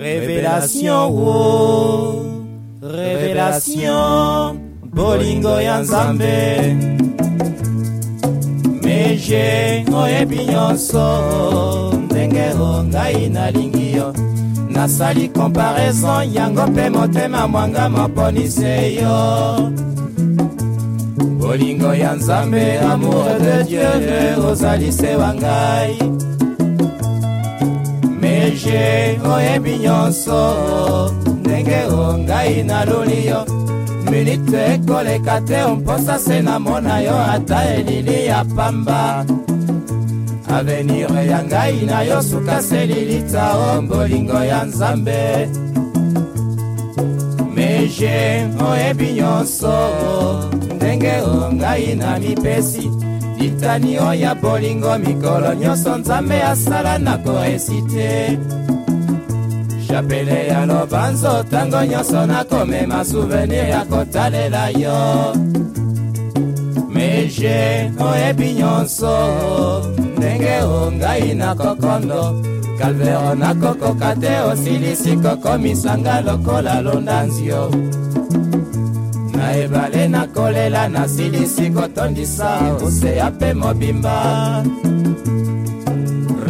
revelation wo oh. revelation bolingo ya nzambe meje oyebi nyonso ndenge o ngai nalingi yo nasali komparaison yango mpe motema mwanga moponise yo bolingo ya nzambe amour de dieu ozali se wa ngai nje oyebi nyonso ndenge o ngai naluli yo minito ekoleka te omposa se namona yo ata elili ya pamba avenir ya ngai na yo suka se lilita o mbolingo ya nzambe meje oyebi nyonso ndenge o ngai na mipesi litanio ya bolingo mikolo nyonso nzambe asala na koesi te chapele ya lobanzo ntango nyonso nakomema souvenir ya kotalela yo meje oyebi nyonso ndenge ongai na kokondo kalvero nakokoka te osilisi kokomisanga lokola londanzio na ebale nakolela nasilisi kotondisa oseya mpe mobimba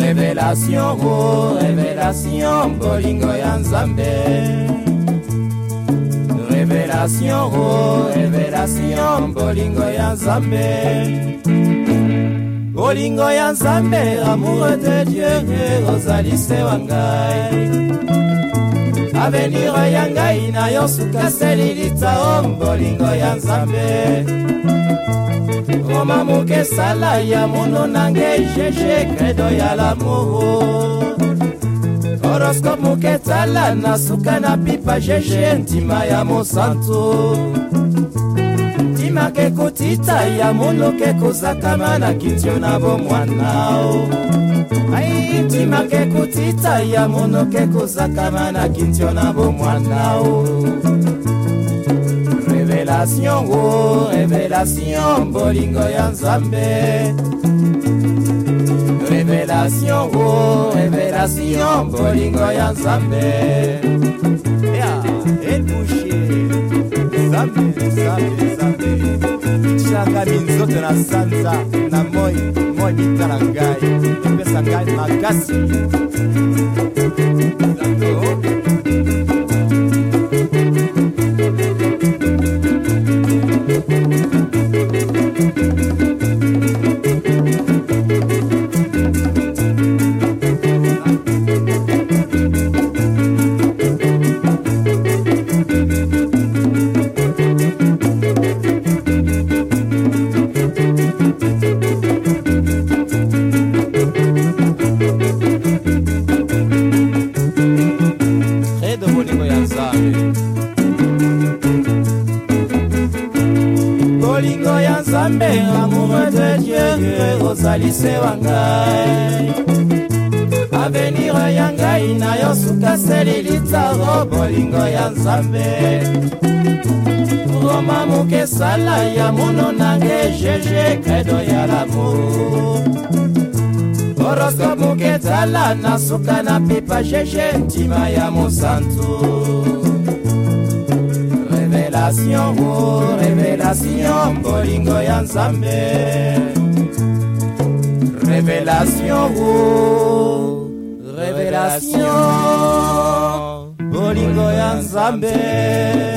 revelatio o revelatio bolingo ya nzambe revelatio o revelatio bolingo ya nzambe bolingo ya nzambe amour de dieu ozali se wa ngai avenire ya ngai na yo suka selilitsa o mbolingo ya nzambe koma moke sala ya mono na ngai jeje kredo ya lamoro horoscope moke tala na suka na pipa jeje ntima ya mosantu ntima kekotita ya mono kekozakama na kitio na bomwana o aitimake kutita ya monoke kozakama na kintio na bomwana o revelation o revelation bolingo ya nzambe revelation o revelation bolingo ya nzambe yeah, elbushe zambe zambe etiaka minzoto na sanza na moi moi mitala ngai epesa ngai makasi bolingo ya nzambe amour de dieu ozalisewa ngai avenir ya ngai na yo sukaseli litaro bolingo ya nzambe roma mokesala ya mono nange jeje kredo ya lamour horoskope moketala na suka na pipa jeje ntima ya mosantu révélation o oh, révélation bolingo ya nzambe révélation o oh, révélation bolingo ya nzambe